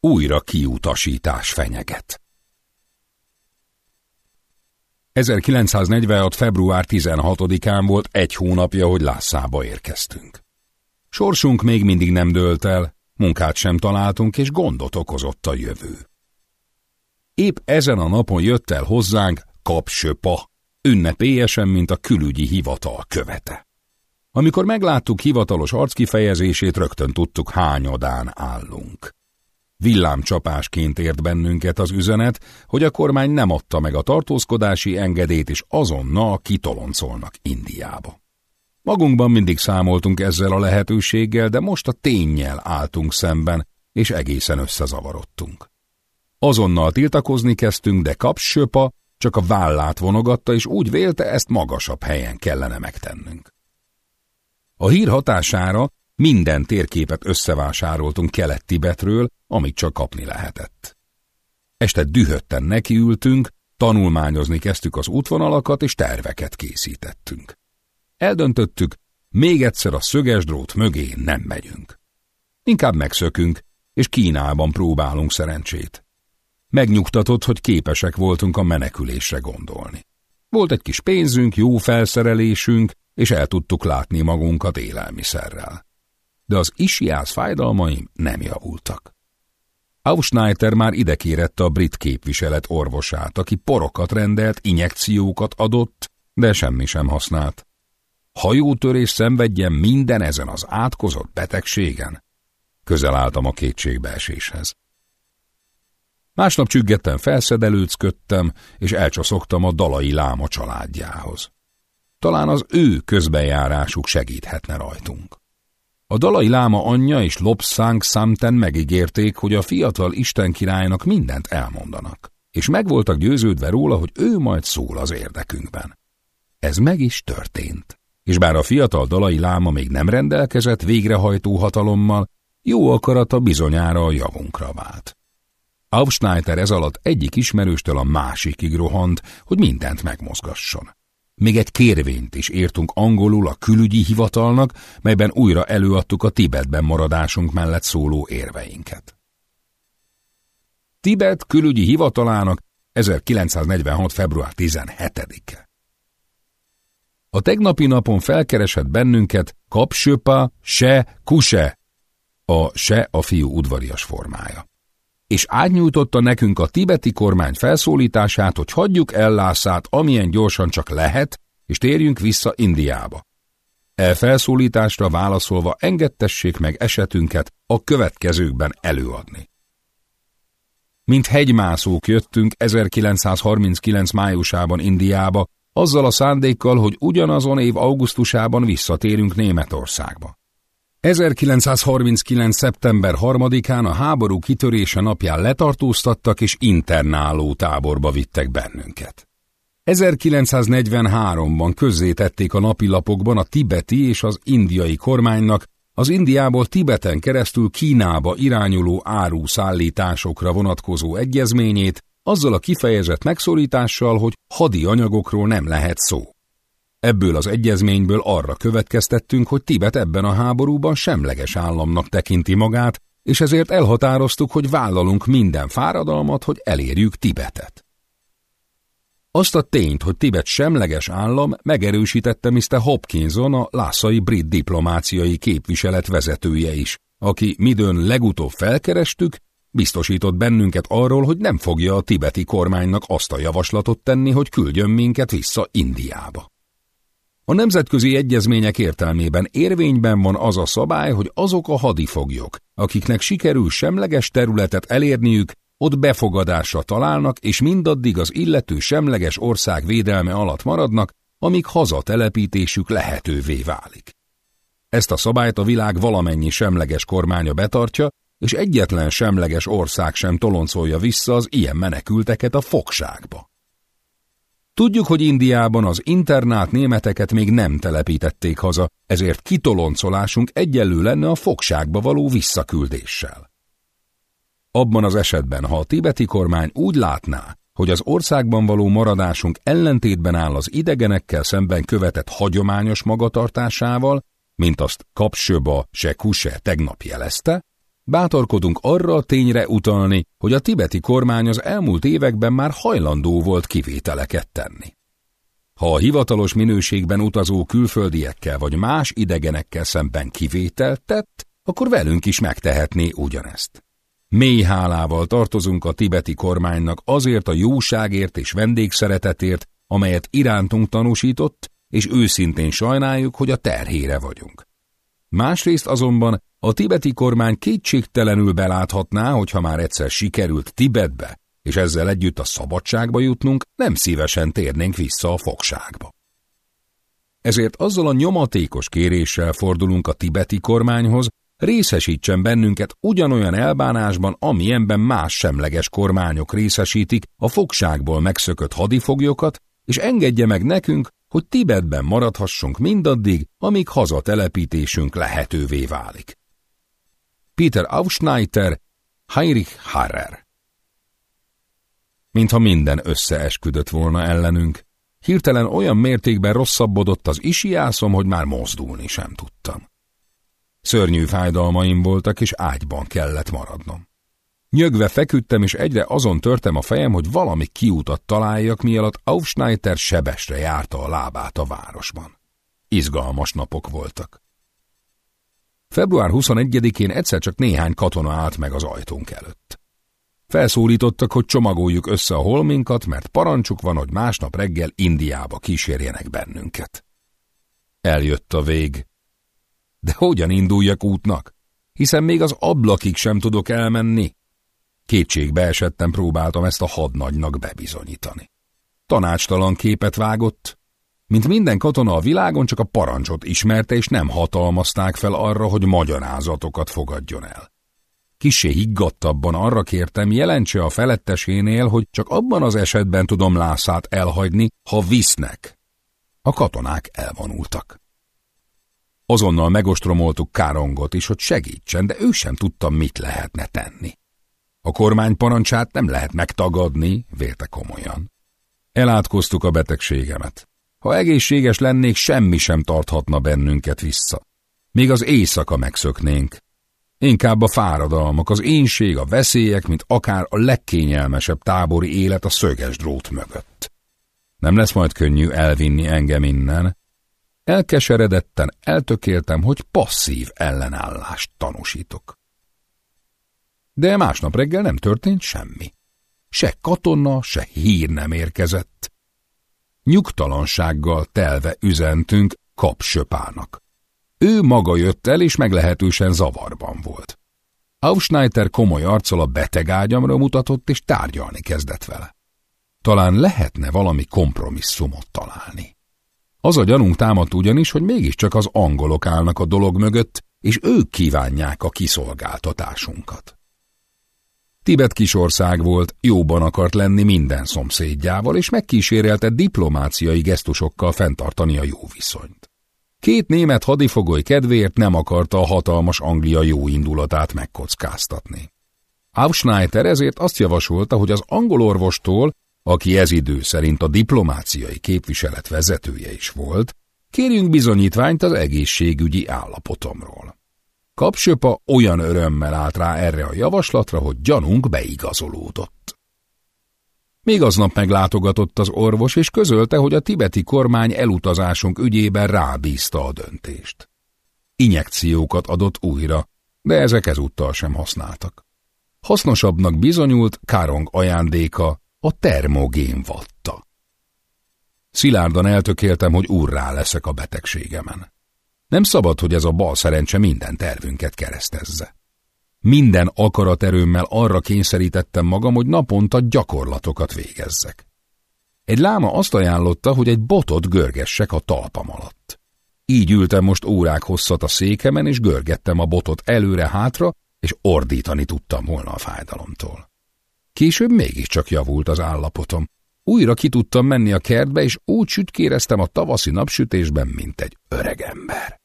újra kiutasítás fenyeget. 1946. február 16-án volt egy hónapja, hogy Lászába érkeztünk. Sorsunk még mindig nem dőlt el, munkát sem találtunk, és gondot okozott a jövő. Épp ezen a napon jött el hozzánk Kapsöpa, ünnepélyesen, mint a külügyi hivatal követe. Amikor megláttuk hivatalos arckifejezését, rögtön tudtuk, hányadán állunk. Villámcsapásként ért bennünket az üzenet, hogy a kormány nem adta meg a tartózkodási engedélyt, és azonnal kitoloncolnak Indiába. Magunkban mindig számoltunk ezzel a lehetőséggel, de most a tényjel álltunk szemben, és egészen összezavarodtunk. Azonnal tiltakozni kezdtünk, de kapsöpa csak a vállát vonogatta, és úgy vélte, ezt magasabb helyen kellene megtennünk. A hír hatására minden térképet összevásároltunk Kelet-Tibetről, amit csak kapni lehetett. Este dühötten nekiültünk, tanulmányozni kezdtük az útvonalakat, és terveket készítettünk. Eldöntöttük, még egyszer a szöges drót mögé nem megyünk. Inkább megszökünk, és Kínában próbálunk szerencsét. Megnyugtatott, hogy képesek voltunk a menekülésre gondolni. Volt egy kis pénzünk, jó felszerelésünk, és el tudtuk látni magunkat élelmiszerrel. De az isiász fájdalmaim nem javultak. Ausneiter már ide kérette a brit képviselet orvosát, aki porokat rendelt, injekciókat adott, de semmi sem használt. Hajótörés szenvedjen minden ezen az átkozott betegségen? Közel álltam a kétségbeeséshez. Másnap csüggetten felszedelőcködtem, és elcsaszogtam a dalai láma családjához. Talán az ő közbenjárásuk segíthetne rajtunk. A dalai láma anyja és Lobsang Samten megígérték, hogy a fiatal istenkirálynak mindent elmondanak, és meg voltak győződve róla, hogy ő majd szól az érdekünkben. Ez meg is történt, és bár a fiatal dalai láma még nem rendelkezett végrehajtó hatalommal, jó akarata bizonyára a javunkra vált. Aufschneider ez alatt egyik ismerőstől a másikig rohant, hogy mindent megmozgasson. Még egy kérvényt is írtunk angolul a külügyi hivatalnak, melyben újra előadtuk a Tibetben maradásunk mellett szóló érveinket. Tibet külügyi hivatalának 1946. február 17-e. A tegnapi napon felkeresett bennünket Kapsöpa Se Kuse, a Se a fiú udvarias formája és átnyújtotta nekünk a tibeti kormány felszólítását, hogy hagyjuk el Lászát amilyen gyorsan csak lehet, és térjünk vissza Indiába. E felszólításra válaszolva engedtessék meg esetünket a következőkben előadni. Mint hegymászók jöttünk 1939 májusában Indiába, azzal a szándékkal, hogy ugyanazon év augusztusában visszatérünk Németországba. 1939. szeptember 3-án a háború kitörése napján letartóztattak és internáló táborba vittek bennünket. 1943-ban közzétették a napilapokban a tibeti és az indiai kormánynak az Indiából Tibeten keresztül Kínába irányuló áruszállításokra vonatkozó egyezményét, azzal a kifejezett megszorítással, hogy hadi anyagokról nem lehet szó. Ebből az egyezményből arra következtettünk, hogy Tibet ebben a háborúban semleges államnak tekinti magát, és ezért elhatároztuk, hogy vállalunk minden fáradalmat, hogy elérjük Tibetet. Azt a tényt, hogy Tibet semleges állam megerősítette Mr. Hopkinson, a lászai brit diplomáciai képviselet vezetője is, aki midőn legutóbb felkerestük, biztosított bennünket arról, hogy nem fogja a tibeti kormánynak azt a javaslatot tenni, hogy küldjön minket vissza Indiába. A nemzetközi egyezmények értelmében érvényben van az a szabály, hogy azok a hadifoglyok, akiknek sikerül semleges területet elérniük, ott befogadásra találnak, és mindaddig az illető semleges ország védelme alatt maradnak, amíg hazatelepítésük lehetővé válik. Ezt a szabályt a világ valamennyi semleges kormánya betartja, és egyetlen semleges ország sem toloncolja vissza az ilyen menekülteket a fogságba. Tudjuk, hogy Indiában az internát németeket még nem telepítették haza, ezért kitoloncolásunk egyenlő lenne a fogságba való visszaküldéssel. Abban az esetben, ha a tibeti kormány úgy látná, hogy az országban való maradásunk ellentétben áll az idegenekkel szemben követett hagyományos magatartásával, mint azt Kapsöba se Kuse tegnap jelezte, Bátorkodunk arra a tényre utalni, hogy a tibeti kormány az elmúlt években már hajlandó volt kivételeket tenni. Ha a hivatalos minőségben utazó külföldiekkel vagy más idegenekkel szemben kivételt tett, akkor velünk is megtehetné ugyanezt. Mély hálával tartozunk a tibeti kormánynak azért a jóságért és vendégszeretetért, amelyet irántunk tanúsított, és őszintén sajnáljuk, hogy a terhére vagyunk. Másrészt azonban a tibeti kormány kétségtelenül beláthatná, hogy ha már egyszer sikerült Tibetbe, és ezzel együtt a szabadságba jutnunk, nem szívesen térnénk vissza a fogságba. Ezért azzal a nyomatékos kéréssel fordulunk a tibeti kormányhoz, részesítsen bennünket ugyanolyan elbánásban, amilyenben más semleges kormányok részesítik a fogságból megszökött hadifoglyokat, és engedje meg nekünk, hogy Tibetben maradhassunk mindaddig, amíg hazatelepítésünk lehetővé válik. Peter Aufschneider, Heinrich Harrer Mintha minden összeesküdött volna ellenünk, hirtelen olyan mértékben rosszabbodott az isiászom, hogy már mozdulni sem tudtam. Szörnyű fájdalmaim voltak, és ágyban kellett maradnom. Nyögve feküdtem, és egyre azon törtem a fejem, hogy valami kiutat találjak, mielőtt Aufschneider sebesre járta a lábát a városban. Izgalmas napok voltak. Február 21-én egyszer csak néhány katona állt meg az ajtónk előtt. Felszólítottak, hogy csomagoljuk össze a holminkat, mert parancsuk van, hogy másnap reggel Indiába kísérjenek bennünket. Eljött a vég. De hogyan induljak útnak? Hiszen még az ablakig sem tudok elmenni. Kétségbe esettem próbáltam ezt a hadnagynak bebizonyítani. Tanácstalan képet vágott, mint minden katona a világon csak a parancsot ismerte, és nem hatalmazták fel arra, hogy magyarázatokat fogadjon el. Kisé higgadtabban arra kértem, jelentse a felettesénél, hogy csak abban az esetben tudom Lászát elhagyni, ha visznek. A katonák elvonultak. Azonnal megostromoltuk Károngot is, hogy segítsen, de ő sem tudta, mit lehetne tenni. A kormány parancsát nem lehet megtagadni, vélte komolyan. Elátkoztuk a betegségemet. Ha egészséges lennék, semmi sem tarthatna bennünket vissza. Még az éjszaka megszöknénk. Inkább a fáradalmak, az énség, a veszélyek, mint akár a legkényelmesebb tábori élet a szöges drót mögött. Nem lesz majd könnyű elvinni engem innen. Elkeseredetten eltökéltem, hogy passzív ellenállást tanúsítok. De másnap reggel nem történt semmi. Se katona, se hír nem érkezett. Nyugtalansággal telve üzentünk kapsöpának. Ő maga jött el, és meglehetősen zavarban volt. Aufschneider komoly arccal a beteg ágyamra mutatott, és tárgyalni kezdett vele. Talán lehetne valami kompromisszumot találni. Az a gyanunk támadt ugyanis, hogy mégiscsak az angolok állnak a dolog mögött, és ők kívánják a kiszolgáltatásunkat. Tibet kisország volt, jóban akart lenni minden szomszédjával, és megkísérelte diplomáciai gesztusokkal fenntartani a jó viszonyt. Két német hadifogoly kedvéért nem akarta a hatalmas Anglia jó indulatát megkockáztatni. Aufschneider ezért azt javasolta, hogy az angol orvostól, aki ez idő szerint a diplomáciai képviselet vezetője is volt, kérjünk bizonyítványt az egészségügyi állapotomról. Kapsöpa olyan örömmel állt rá erre a javaslatra, hogy gyanunk beigazolódott. Még aznap meglátogatott az orvos, és közölte, hogy a tibeti kormány elutazásunk ügyében rábízta a döntést. Injekciókat adott újra, de ezek ezúttal sem használtak. Hasznosabbnak bizonyult Károng ajándéka, a termogén vatta. Szilárdan eltökéltem, hogy úrrá leszek a betegségemen. Nem szabad, hogy ez a bal szerencse minden tervünket keresztezze. Minden akaraterőmmel arra kényszerítettem magam, hogy naponta gyakorlatokat végezzek. Egy láma azt ajánlotta, hogy egy botot görgessek a talpam alatt. Így ültem most órák hosszat a székemen, és görgettem a botot előre-hátra, és ordítani tudtam volna a fájdalomtól. Később mégiscsak javult az állapotom. Újra ki tudtam menni a kertbe, és úgy sütkéreztem a tavaszi napsütésben, mint egy öreg ember.